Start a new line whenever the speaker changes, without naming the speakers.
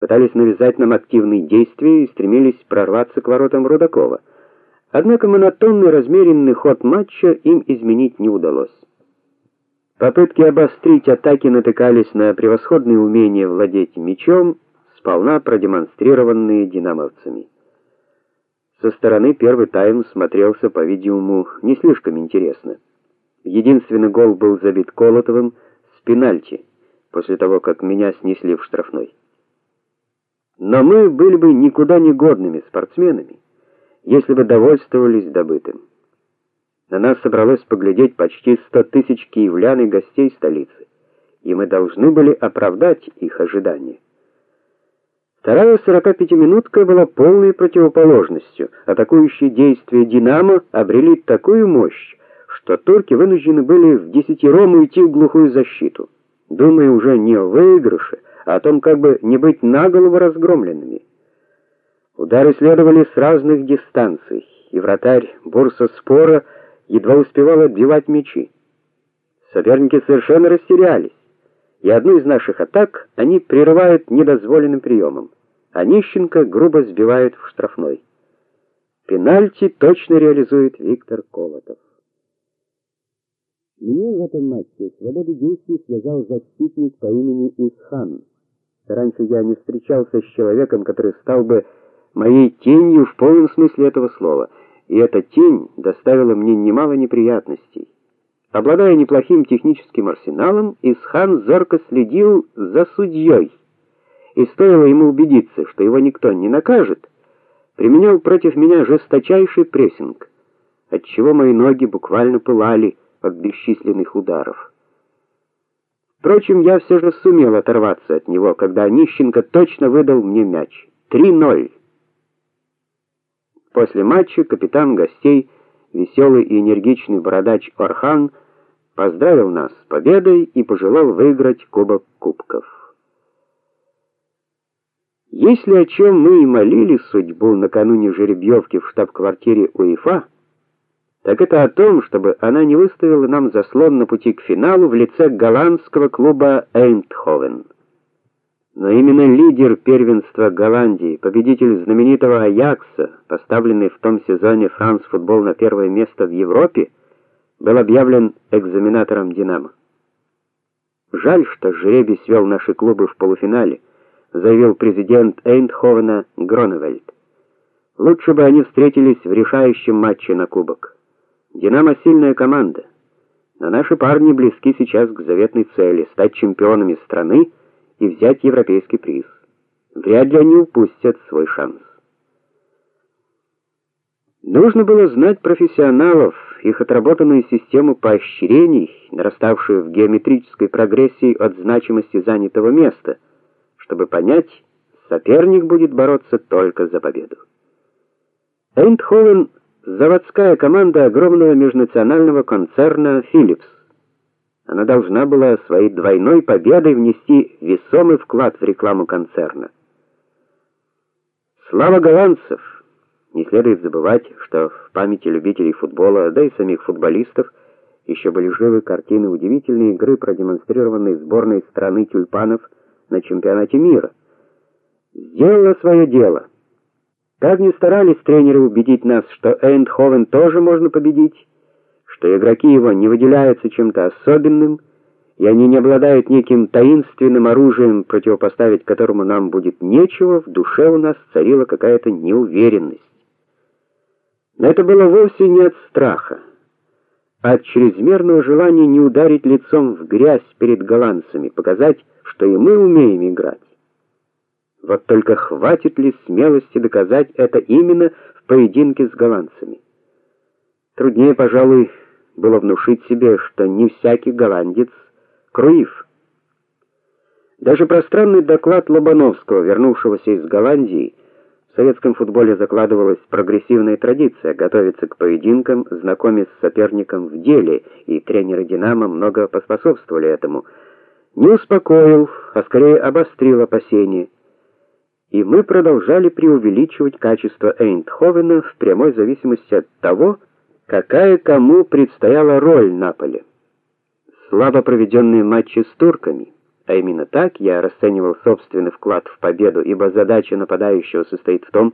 пытались навязать нам активные действия и стремились прорваться к воротам Рудакова. Однако монотонный размеренный ход матча им изменить не удалось. Попытки обострить атаки натыкались на превосходное умение владеть мячом, сполна продемонстрированные динамовцами. Со стороны первый тайм смотрелся, по-видимому, не слишком интересно. Единственный гол был забит Колотовым с пенальти, после того, как меня снесли в штрафной. Но мы были бы никуда не годными спортсменами, если бы довольствовались добытым. На нас собралось поглядеть почти сто тысяч киевлян и гостей столицы, и мы должны были оправдать их ожидания. Вторая 45-минутка была полной противоположностью. Атакующие действия Динамо обрели такую мощь, что турки вынуждены были в десятером уйти в глухую защиту, думая уже не о выигрыше, а о том, как бы не быть наголову разгромленными. Удары следовали с разных дистанций, и вратарь Бурса Спора едва успевал отбивать мячи. Соперники совершенно растерялись, и одну из наших атак они прерывают недозволенным приемом, а Нищенко грубо сбивает в штрафной. Пенальти точно реализует Виктор Колотов. Мне в этом матче свободу действий связал защитник по имени Исхан. Раньше я не встречался с человеком, который стал бы моей тенью в полном смысле этого слова и эта тень доставила мне немало неприятностей. Обладая неплохим техническим арсеналом, Исхан зорко следил за судьей, и стоило ему убедиться, что его никто не накажет, применял против меня жесточайший прессинг, отчего мои ноги буквально пылали от бесчисленных ударов. Впрочем, я все же сумел оторваться от него, когда Нищенко точно выдал мне мяч. 3:0. После матча капитан гостей, веселый и энергичный бородач Орхан, поздравил нас с победой и пожелал выиграть кубок кубков. Если о чем мы и молили судьбу накануне жеребьевки в штаб-квартире УЕФА, так это о том, чтобы она не выставила нам заслон на пути к финалу в лице голландского клуба Эйндховен. Но именно лидер первенства Голландии, победитель знаменитого Аякса, поставленный в том сезоне Франс футбол на первое место в Европе, был объявлен экзаменатором Динамо. Жаль, что жребий свел наши клубы в полуфинале, заявил президент Эйндховена Гроневельд. Лучше бы они встретились в решающем матче на кубок. Динамо сильная команда, но наши парни близки сейчас к заветной цели стать чемпионами страны и взять европейский приз. Вряд ли они упустят свой шанс. Нужно было знать профессионалов, их отработанную систему поощрений, нараставшую в геометрической прогрессии от значимости занятого места, чтобы понять, соперник будет бороться только за победу. Эйндховен заводская команда огромного межнационального концерна Philips. Она должна была своей двойной победой внести весомый вклад в рекламу концерна. Слава голландцев. Не следует забывать, что в памяти любителей футбола, да и самих футболистов, еще были живы картины удивительной игры, продемонстрированной сборной страны тюльпанов на чемпионате мира. Сделала свое дело. Как ни старались тренеры убедить нас, что Эйндховен тоже можно победить, что игроки его не выделяются чем-то особенным, и они не обладают неким таинственным оружием, противопоставить которому нам будет нечего, в душе у нас царила какая-то неуверенность. Но это было вовсе не от страха, а от чрезмерного желания не ударить лицом в грязь перед голландцами, показать, что и мы умеем играть. Вот только хватит ли смелости доказать это именно в поединке с голландцами? Труднее, пожалуй, было внушить себе, что не всякий голландец Круив. Даже пространный доклад Лобановского, вернувшегося из Голландии, в советском футболе закладывалась прогрессивная традиция готовиться к поединкам, знакомясь с соперником в деле, и тренеры Динамо много поспособствовали этому. Не успокоил, а скорее обострил опасения. И мы продолжали преувеличивать качество Эйндховена в прямой зависимости от того, какая кому предстояла роль на поле. Слабо проведенные матчи с турками, А именно так я расценивал собственный вклад в победу, ибо задача нападающего состоит в том,